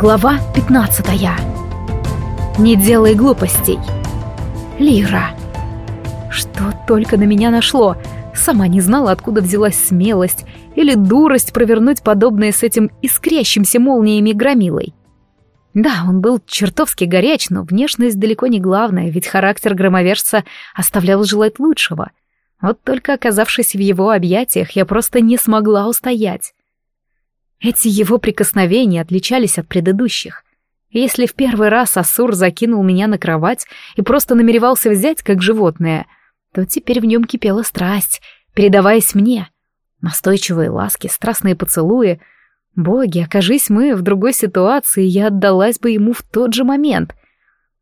Глава 15 Не делай глупостей. Лира. Что только на меня нашло. Сама не знала, откуда взялась смелость или дурость провернуть подобное с этим искрящимся молниями громилой. Да, он был чертовски горяч, но внешность далеко не главная, ведь характер громовержца оставлял желать лучшего. Вот только оказавшись в его объятиях, я просто не смогла устоять. Эти его прикосновения отличались от предыдущих. Если в первый раз Асур закинул меня на кровать и просто намеревался взять как животное, то теперь в нем кипела страсть, передаваясь мне. Настойчивые ласки, страстные поцелуи. Боги, окажись мы в другой ситуации, я отдалась бы ему в тот же момент.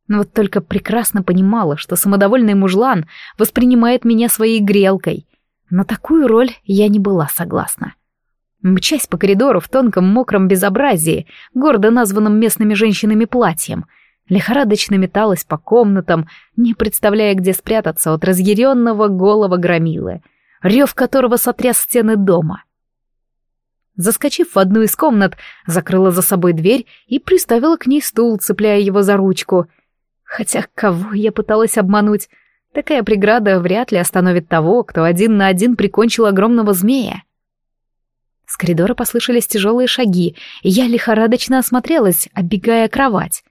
Но вот только прекрасно понимала, что самодовольный мужлан воспринимает меня своей грелкой. На такую роль я не была согласна. Мчась по коридору в тонком мокром безобразии, гордо названном местными женщинами платьем, лихорадочно металась по комнатам, не представляя, где спрятаться от разъяренного голого громилы, рев которого сотряс стены дома. Заскочив в одну из комнат, закрыла за собой дверь и приставила к ней стул, цепляя его за ручку. Хотя кого я пыталась обмануть? Такая преграда вряд ли остановит того, кто один на один прикончил огромного змея. С коридора послышались тяжелые шаги, и я лихорадочно осмотрелась, оббегая кровать.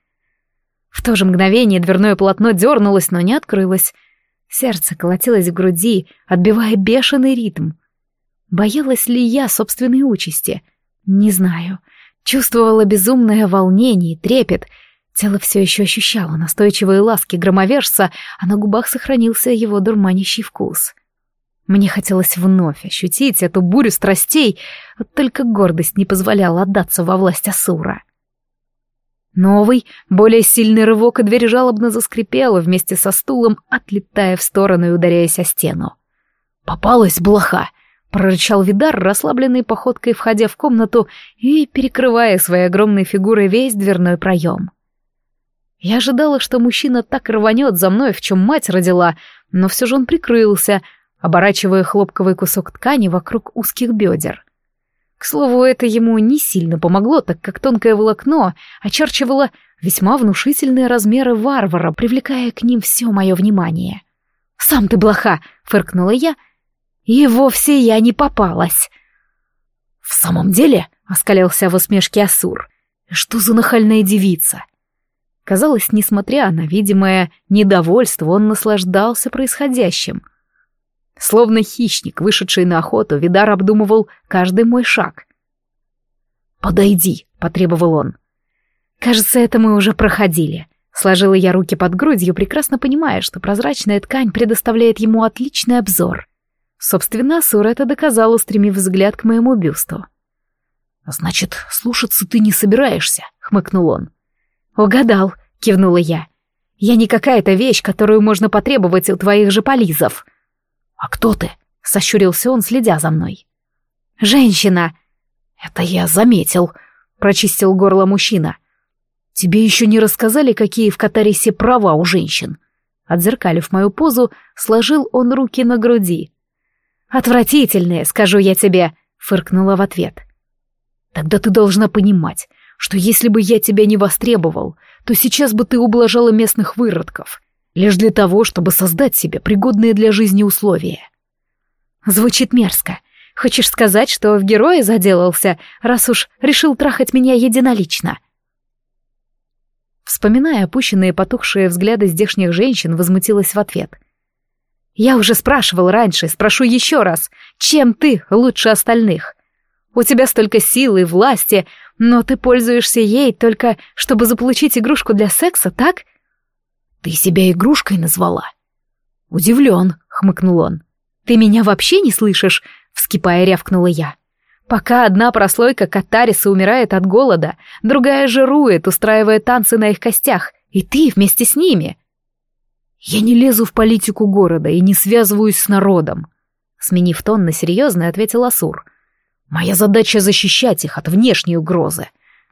В то же мгновение дверное полотно дернулось, но не открылось. Сердце колотилось в груди, отбивая бешеный ритм. Боялась ли я собственной участи? Не знаю. Чувствовала безумное волнение и трепет. Тело все еще ощущало настойчивые ласки громовержца, а на губах сохранился его дурманящий вкус. — мне хотелось вновь ощутить эту бурю страстей, вот только гордость не позволяла отдаться во власть Асура. Новый, более сильный рывок, и дверь жалобно заскрипела вместе со стулом, отлетая в сторону и ударяясь о стену. «Попалась блоха!» — прорычал Видар, расслабленной походкой входя в комнату и перекрывая своей огромной фигурой весь дверной проем. Я ожидала, что мужчина так рванет за мной, в чем мать родила, но все же он прикрылся, оборачивая хлопковый кусок ткани вокруг узких бедер. К слову, это ему не сильно помогло, так как тонкое волокно очерчивало весьма внушительные размеры варвара, привлекая к ним все мое внимание. «Сам ты блоха!» — фыркнула я. «И вовсе я не попалась!» «В самом деле?» — оскалился в усмешке Асур. «Что за нахальная девица?» Казалось, несмотря на видимое недовольство, он наслаждался происходящим — Словно хищник, вышедший на охоту, Видар обдумывал каждый мой шаг. «Подойди», — потребовал он. «Кажется, это мы уже проходили». Сложила я руки под грудью, прекрасно понимая, что прозрачная ткань предоставляет ему отличный обзор. Собственно, Сур это доказал, устремив взгляд к моему бюсту. «Значит, слушаться ты не собираешься», — хмыкнул он. «Угадал», — кивнула я. «Я не какая-то вещь, которую можно потребовать у твоих же полизов». «А кто ты?» — сощурился он, следя за мной. «Женщина!» «Это я заметил», — прочистил горло мужчина. «Тебе еще не рассказали, какие в Катарисе права у женщин?» Отзеркалив мою позу, сложил он руки на груди. «Отвратительные, скажу я тебе», — фыркнула в ответ. «Тогда ты должна понимать, что если бы я тебя не востребовал, то сейчас бы ты ублажала местных выродков, лишь для того, чтобы создать себе пригодные для жизни условия. Звучит мерзко. Хочешь сказать, что в герое заделался, раз уж решил трахать меня единолично? Вспоминая опущенные потухшие взгляды здешних женщин, возмутилась в ответ. «Я уже спрашивал раньше, спрошу еще раз, чем ты лучше остальных? У тебя столько силы и власти, но ты пользуешься ей только, чтобы заполучить игрушку для секса, так?» «Ты себя игрушкой назвала?» «Удивлен», — хмыкнул он. «Ты меня вообще не слышишь?» — вскипая рявкнула я. «Пока одна прослойка катариса умирает от голода, другая жирует, устраивая танцы на их костях, и ты вместе с ними». «Я не лезу в политику города и не связываюсь с народом», — сменив тон на серьезный, ответил Асур. «Моя задача — защищать их от внешней угрозы,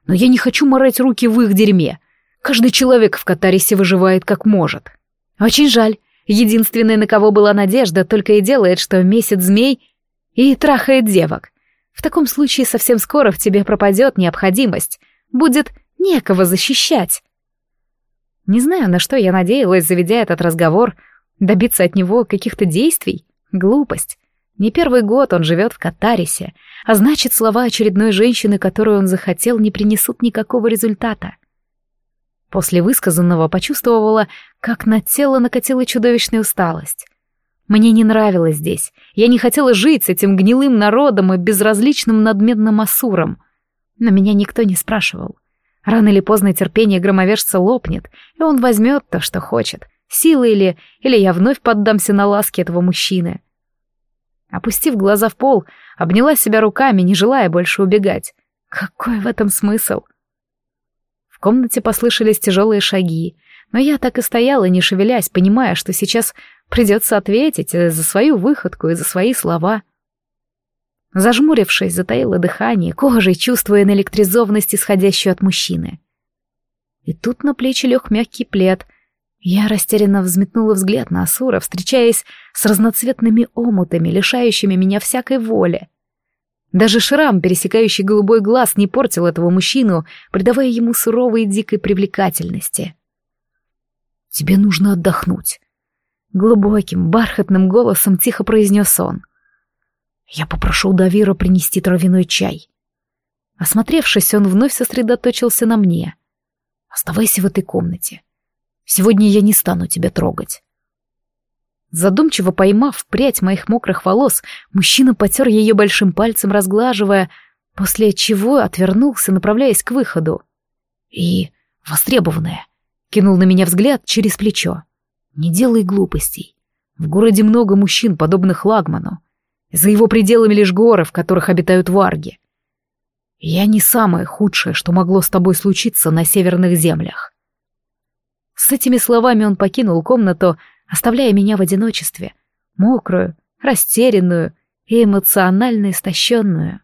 но я не хочу морать руки в их дерьме. Каждый человек в Катарисе выживает как может. Очень жаль. Единственное, на кого была надежда, только и делает, что месяц змей и трахает девок. В таком случае совсем скоро в тебе пропадет необходимость. Будет Некого защищать. Не знаю, на что я надеялась, заведя этот разговор, добиться от него каких-то действий. Глупость. Не первый год он живет в Катарисе, а значит, слова очередной женщины, которую он захотел, не принесут никакого результата. После высказанного почувствовала, как на тело накатила чудовищная усталость. Мне не нравилось здесь. Я не хотела жить с этим гнилым народом и безразличным надменным асуром. Но меня никто не спрашивал. Рано или поздно терпение громовержца лопнет, и он возьмет то, что хочет. Силы или... или я вновь поддамся на ласки этого мужчины. Опустив глаза в пол, обняла себя руками, не желая больше убегать. Какой в этом смысл? Комнате послышались тяжелые шаги, но я так и стояла, не шевелясь, понимая, что сейчас придется ответить за свою выходку и за свои слова. Зажмурившись, затаила дыхание, кожей чувствуя наэлектризованность, исходящую от мужчины. И тут на плечи лег мягкий плед, я растерянно взметнула взгляд на Асура, встречаясь с разноцветными омутами, лишающими меня всякой воли. Даже шрам, пересекающий голубой глаз, не портил этого мужчину, придавая ему суровой и дикой привлекательности. «Тебе нужно отдохнуть», — глубоким, бархатным голосом тихо произнес он. «Я попрошу Давира принести травяной чай». Осмотревшись, он вновь сосредоточился на мне. «Оставайся в этой комнате. Сегодня я не стану тебя трогать. Задумчиво поймав прядь моих мокрых волос, мужчина потер ее большим пальцем, разглаживая, после чего отвернулся, направляясь к выходу. И, востребованная, кинул на меня взгляд через плечо. «Не делай глупостей. В городе много мужчин, подобных Лагману. За его пределами лишь горы, в которых обитают варги. Я не самое худшее, что могло с тобой случиться на северных землях. С этими словами он покинул комнату, оставляя меня в одиночестве, мокрую, растерянную и эмоционально истощенную.